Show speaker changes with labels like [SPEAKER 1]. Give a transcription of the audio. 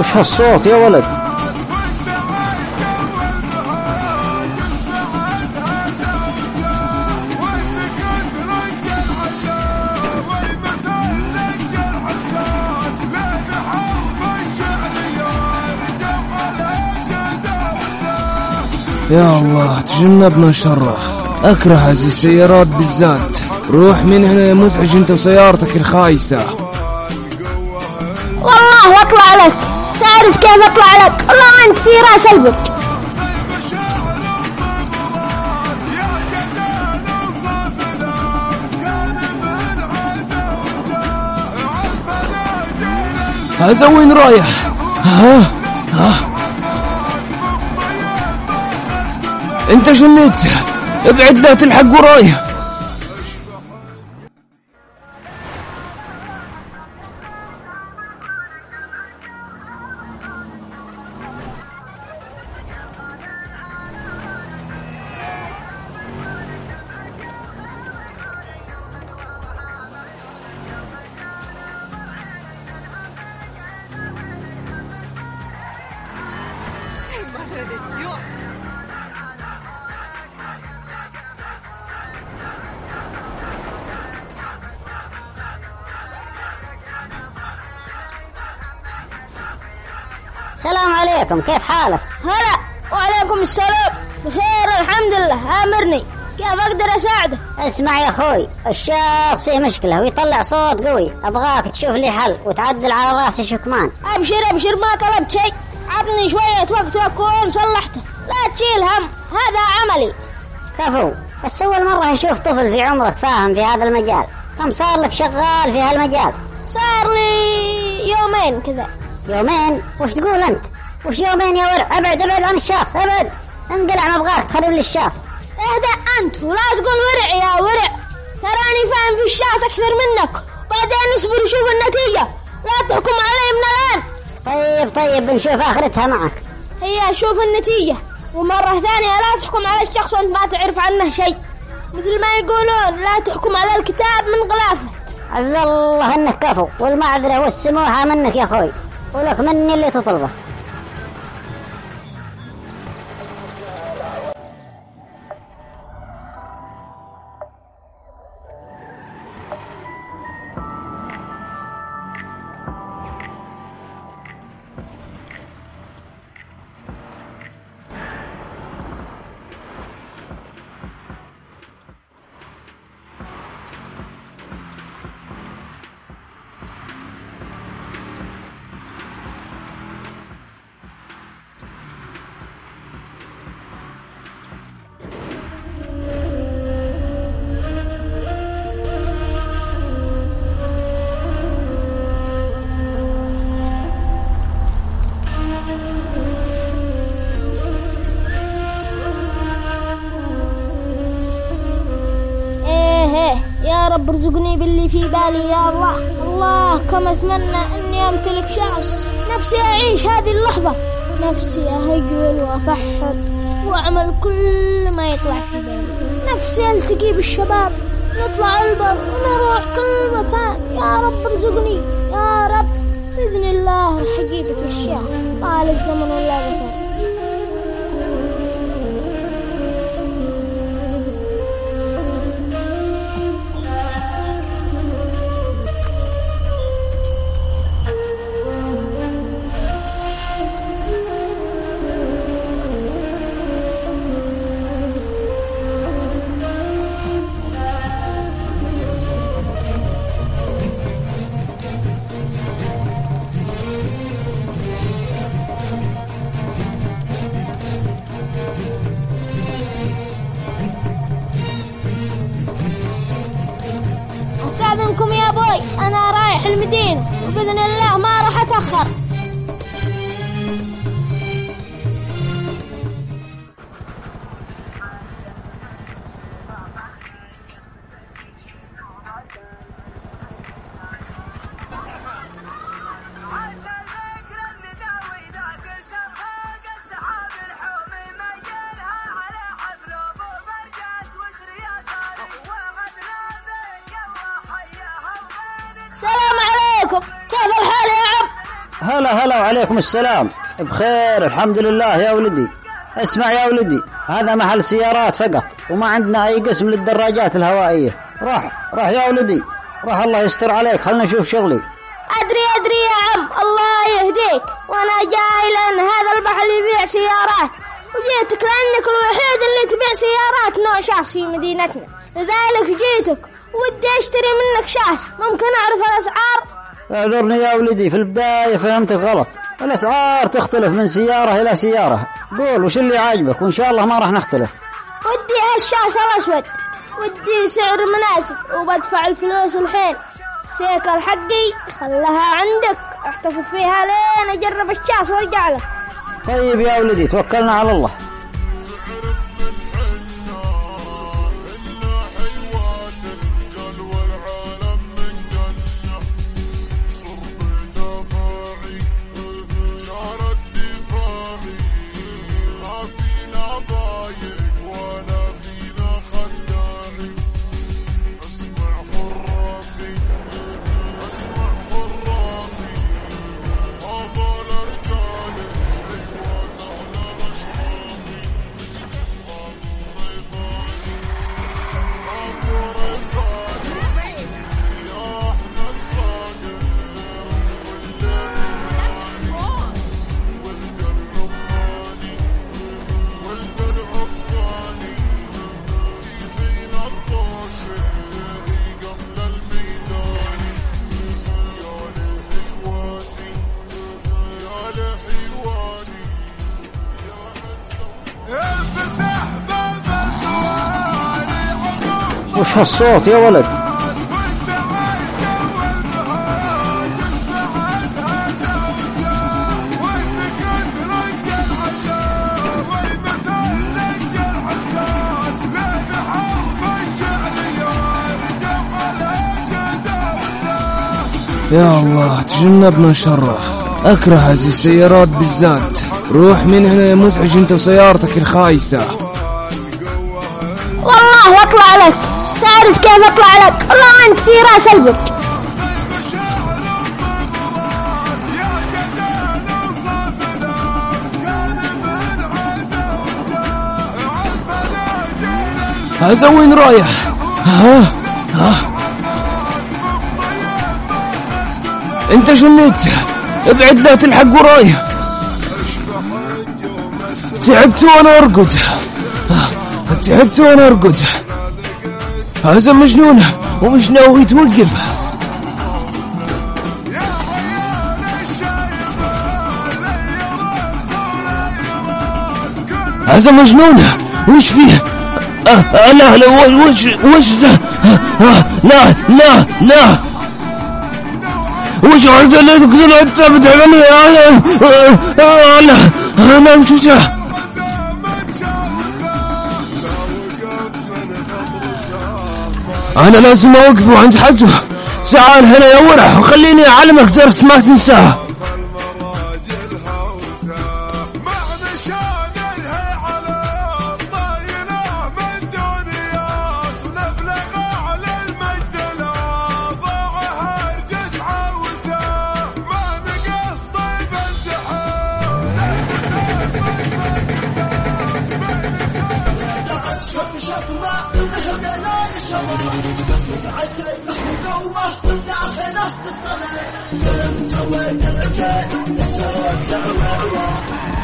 [SPEAKER 1] وش هالصوت يا ولد.
[SPEAKER 2] يا الله تجنبنا شره أكره هذه السيارات بالذات. روح من هنا يا مزعج أنت وسيارتك الخايسة.
[SPEAKER 3] والله وأطلع لك. تعرف كيف أطلع لك؟ والله انت في رأس البك
[SPEAKER 2] هذا وين رايح؟ ها؟ ها؟ انت جنيت ابعد لا تلحق وراي.
[SPEAKER 4] السلام عليكم كيف حالك؟
[SPEAKER 3] هلا وعليكم السلام. بخير الحمد لله. آمرني. كيف أقدر اساعده
[SPEAKER 4] اسمع يا أخوي الشاص فيه مشكلة ويطلع صوت قوي. أبغاك تشوف لي حل وتعدل على راسي شكمان
[SPEAKER 3] أبشر أبشر ما طلبت شيء. عطني شوية وقت وأكون صلحته. لا تشيل هم هذا عملي.
[SPEAKER 4] كفو بس أول مرة نشوف طفل في عمرك فاهم في هذا المجال. كم صار لك شغال في هالمجال؟
[SPEAKER 3] صار لي يومين كذا.
[SPEAKER 4] يومين وش تقول أنت؟ وش يومين يا ورع؟ ابعد ابعد عن الشاص ابعد انقلع ما أبغاك تخرب لي الشاص
[SPEAKER 3] اهدأ أنت ولا تقول ورع يا ورع. تراني فاهم في الشاس أكثر منك. بعدين اصبر وشوف النتيجة. لا تحكم علي من الآن.
[SPEAKER 4] طيب طيب بنشوف آخرتها معك.
[SPEAKER 3] هي شوف النتيجة. ومرة ثانية لا تحكم على الشخص وأنت ما تعرف عنه شيء. مثل ما يقولون لا تحكم على الكتاب من غلافه.
[SPEAKER 4] عز الله إنك كفو والمعذرة والسموحة منك يا أخوي. ولك مني اللي تطلبه
[SPEAKER 3] رب ارزقني باللي في بالي يا الله. الله كم أتمنى أني أمتلك شخص نفسي أعيش هذه اللحظة. نفسي اهجل وأفحط وأعمل كل ما يطلع في بالي. نفسي ألتقي بالشباب نطلع البر ونروح المدينة وبإذن الله ما راح أتأخر. السلام عليكم كيف الحال يا عم؟
[SPEAKER 1] هلا هلا وعليكم السلام. بخير الحمد لله يا ولدي. اسمع يا ولدي هذا محل سيارات فقط وما عندنا أي قسم للدراجات الهوائية. روح روح يا ولدي. روح الله يستر عليك خلنا نشوف شغلي.
[SPEAKER 3] أدري أدري يا عم. الله يهديك. وأنا جاي لأن هذا المحل يبيع سيارات. وجيتك لأنك الوحيد اللي تبيع سيارات نوع شاص في مدينتنا. لذلك جيتك. ودي أشتري منك شاص ممكن أعرف الأسعار؟
[SPEAKER 1] اعذرني يا ولدي في البداية فهمتك غلط. الأسعار تختلف من سيارة إلى سيارة. قول وش اللي عاجبك؟ وإن شاء الله ما راح نختلف.
[SPEAKER 3] ودي هالشاص الأسود ودي سعر مناسب. وبدفع الفلوس الحين. السيكل حقي خلها عندك. أحتفظ فيها لين أجرب الشاص وأرجع لك
[SPEAKER 1] طيب يا ولدي توكلنا على الله. وش هالصوت يا ولد.
[SPEAKER 2] يا الله تجنبنا شره أكره هذه السيارات بالذات. روح من هنا يا مزعج أنت وسيارتك الخايسة.
[SPEAKER 3] والله وأطلع لك. تعرف كيف أطلع لك انت في رأس البك
[SPEAKER 2] هذا وين رايح؟ ها؟ ها؟ أنت جنيت ابعد لا تلحق وراي. تعبت وأنا أرقد. تعبت وأنا أرقد. هذا مجنون ومش ناوي يتوقف هذا مجنون وش فيه آه آه لا لا وش وش آه آه لا لا لا وش عرفت اللي تقدر آه آه آه لا أنا وش ذا أنا لازم أوقف عند حده تعال هنا يا ورع وخليني أعلمك درس ما تنساه.
[SPEAKER 5] I'm